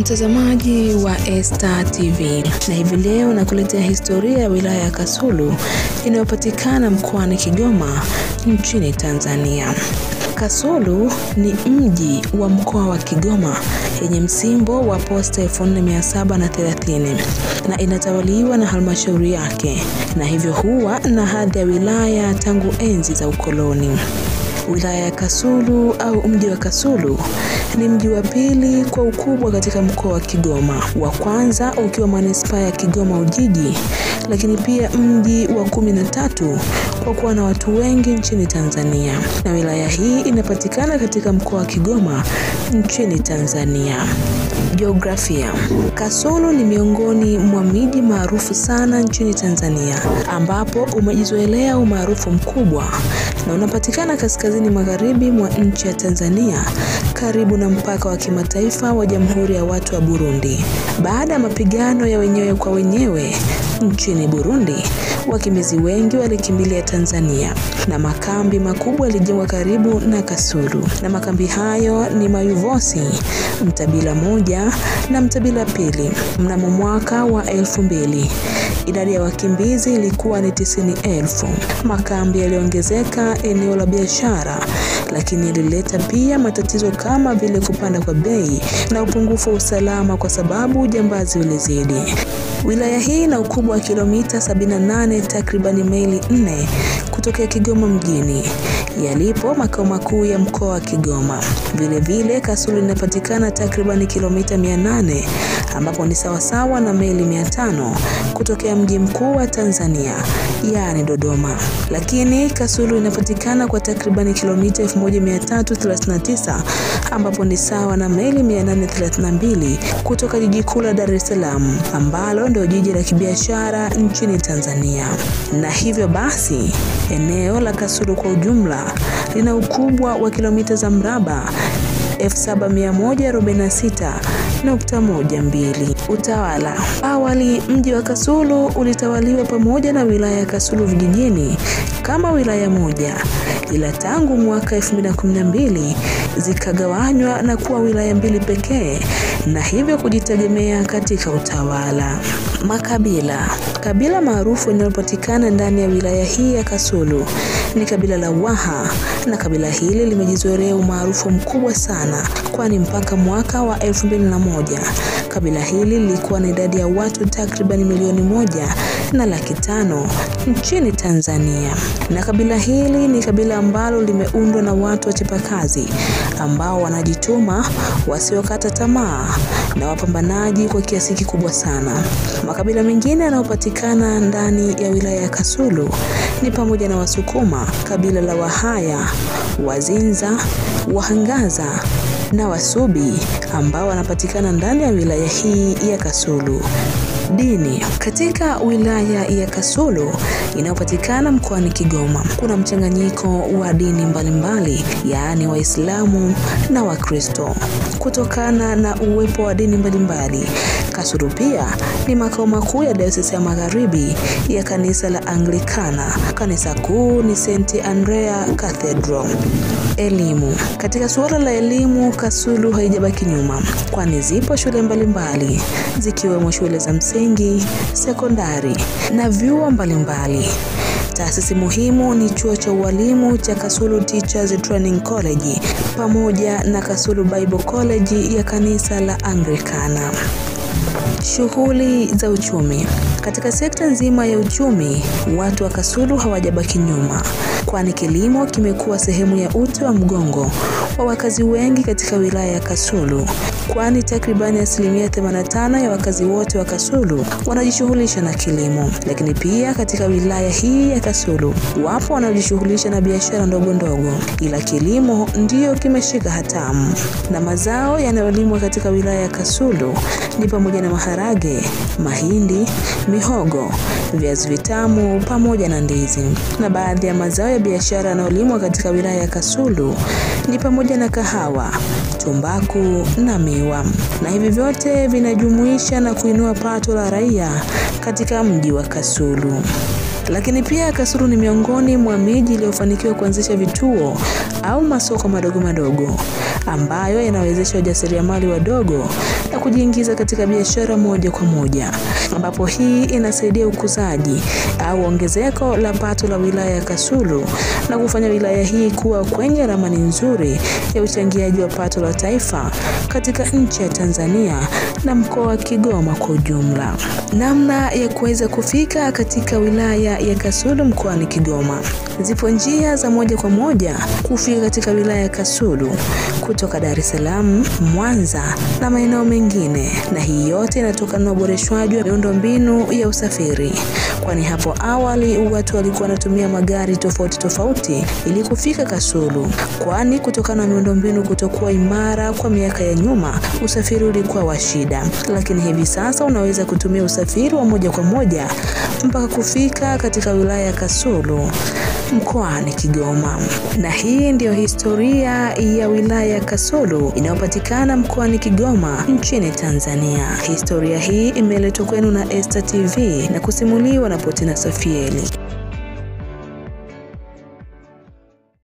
Mtazamaji wa Esta TV na hivi leo nakuletea historia ya wilaya ya Kasulu inayopatikana mkoani Kigoma nchini Tanzania. Kasulu ni mji wa mkoa wa Kigoma yenye msimbo wa posta 4730 na inatawaliwa na halmashauri yake na hivyo huwa na hadhi ya wilaya tangu enzi za ukoloni. Wilaya ya Kasulu au mji wa Kasulu ni mji wa pili kwa ukubwa katika mkoa wa Kigoma, wa kwanza ukiwa manispaa ya Kigoma Ujiji, lakini pia mji wa kumi na tatu kwa kuwa na watu wengi nchini Tanzania, na wilaya hii inapatikana katika mkoa wa Kigoma nchini Tanzania. Jiografia. Kasulu ni miongoni mwa miji maarufu sana nchini Tanzania ambapo umejizoelea umaarufu mkubwa na unapatikana kaskazini magharibi mwa nchi ya Tanzania karibu na mpaka wa kimataifa wa Jamhuri ya Watu wa Burundi. Baada ya mapigano ya wenyewe kwa wenyewe nchini Burundi, wakimbizi wengi walikimbilia Tanzania na makambi makubwa yalijengwa karibu na Kasulu, na makambi hayo ni Mayuvosi, Mtabila moja na Mtabila pili. Mnamo mwaka wa elfu mbili idadi ya wakimbizi ilikuwa ni tisini elfu. Makambi yaliongezeka eneo la biashara, lakini ilileta pia matatizo kama vile kupanda kwa bei na upungufu wa usalama kwa sababu ujambazi ulizidi. Wilaya hii ina ukubwa wa kilomita 78 takribani maili 4 kutokea Kigoma mjini yalipo makao makuu ya mkoa wa Kigoma. Vile vile Kasulu inapatikana takriban kilomita 800 ambapo ni sawasawa na meli 500 kutokea mji mkuu wa Tanzania yaani Dodoma. Lakini Kasulu inapatikana kwa takriban kilomita 1339 ambapo ni sawa na meli 832 kutoka jiji kuu la Dar es Salaam ambalo ndio jiji la kibiashara nchini Tanzania. Na hivyo basi eneo la Kasulu kwa ujumla lina ukubwa wa kilomita za mraba 7146.12. Utawala. Awali mji wa Kasulu ulitawaliwa pamoja na wilaya ya Kasulu vijijini kama wilaya moja, ila tangu mwaka 2012 zikagawanywa na kuwa wilaya mbili pekee na hivyo kujitegemea katika utawala. Makabila. Kabila maarufu linalopatikana ndani ya wilaya hii ya Kasulu ni kabila la Waha na kabila hili limejizoelea umaarufu mkubwa sana kwani mpaka mwaka wa 2001 kabila hili lilikuwa na idadi ya watu takriban milioni moja na laki tano nchini Tanzania. Na kabila hili ni kabila ambalo limeundwa na watu wachapakazi ambao wanajituma, wasiokata tamaa na wapambanaji kwa kiasi kikubwa sana. Makabila mengine yanayopatikana ndani ya wilaya ya Kasulu ni pamoja na Wasukuma, kabila la Wahaya, Wazinza, Wahangaza na Wasubi ambao wanapatikana ndani ya wilaya hii ya Kasulu. Dini. Katika wilaya ya Kasulu inayopatikana mkoani Kigoma, kuna mchanganyiko wa dini mbalimbali, yaani Waislamu na Wakristo. Kutokana na uwepo wa dini mbalimbali, Kasulu pia ni makao makuu ya Dayosisi ya Magharibi ya kanisa la Anglikana. Kanisa kuu ni St. Andrea Cathedral. Elimu. Katika suala la elimu, Kasulu haijabaki nyuma, kwani zipo shule mbalimbali zikiwemo shule za msingi, sekondari na vyuo mbalimbali. Taasisi muhimu ni chuo cha ualimu cha Kasulu Teachers Training College pamoja na Kasulu Bible College ya kanisa la Anglikana. Shughuli za uchumi. Katika sekta nzima ya uchumi, watu wa Kasulu hawajabaki nyuma, kwani kilimo kimekuwa sehemu ya uti wa mgongo wa wakazi wengi katika wilaya ya Kasulu, kwani takribani asilimia 85 ya wakazi wote wa Kasulu wanajishughulisha na kilimo. Lakini pia katika wilaya hii ya Kasulu wapo wanaojishughulisha na biashara ndogo ndogo, ila kilimo ndiyo kimeshika hatamu. Na mazao yanayolimwa katika wilaya ya Kasulu ni pamoja na maharage, mahindi, mihogo, viazi vitamu pamoja na ndizi. Na baadhi ya mazao ya biashara yanayolimwa katika wilaya ya Kasulu ni pamoja na kahawa, tumbaku na miwa. Na hivi vyote vinajumuisha na kuinua pato la raia katika mji wa Kasulu. Lakini pia Kasulu ni miongoni mwa miji iliyofanikiwa kuanzisha vituo au masoko madogo madogo ambayo yanawezesha wajasiriamali wadogo na kujiingiza katika biashara moja kwa moja, ambapo hii inasaidia ukuzaji au ongezeko la pato la wilaya ya Kasulu na kufanya wilaya hii kuwa kwenye ramani nzuri ya uchangiaji wa pato la taifa katika nchi ya Tanzania na mkoa wa Kigoma kwa ujumla. Namna ya kuweza kufika katika wilaya ya Kasulu mkoani Kigoma. Zipo njia za moja kwa moja kufika katika wilaya ya Kasulu kutoka Dar es Salaam, Mwanza na maeneo mengine, na hii yote inatokana na uboreshwaji wa miundombinu ya usafiri, kwani hapo awali watu walikuwa wanatumia magari tofauti tofauti ili kufika Kasulu, kwani kutokana na miundombinu kutokuwa imara kwa miaka ya nyuma, usafiri ulikuwa wa shida, lakini hivi sasa unaweza kutumia usafiri wa moja kwa moja mpaka kufika katika wilaya ya Kasulu mkoani Kigoma. Na hii ndiyo historia ya wilaya ya Kasulu inayopatikana mkoani Kigoma nchini Tanzania. Historia hii imeletwa kwenu na Esta TV na kusimuliwa na Potina Safieli.